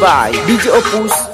by DJ Opus.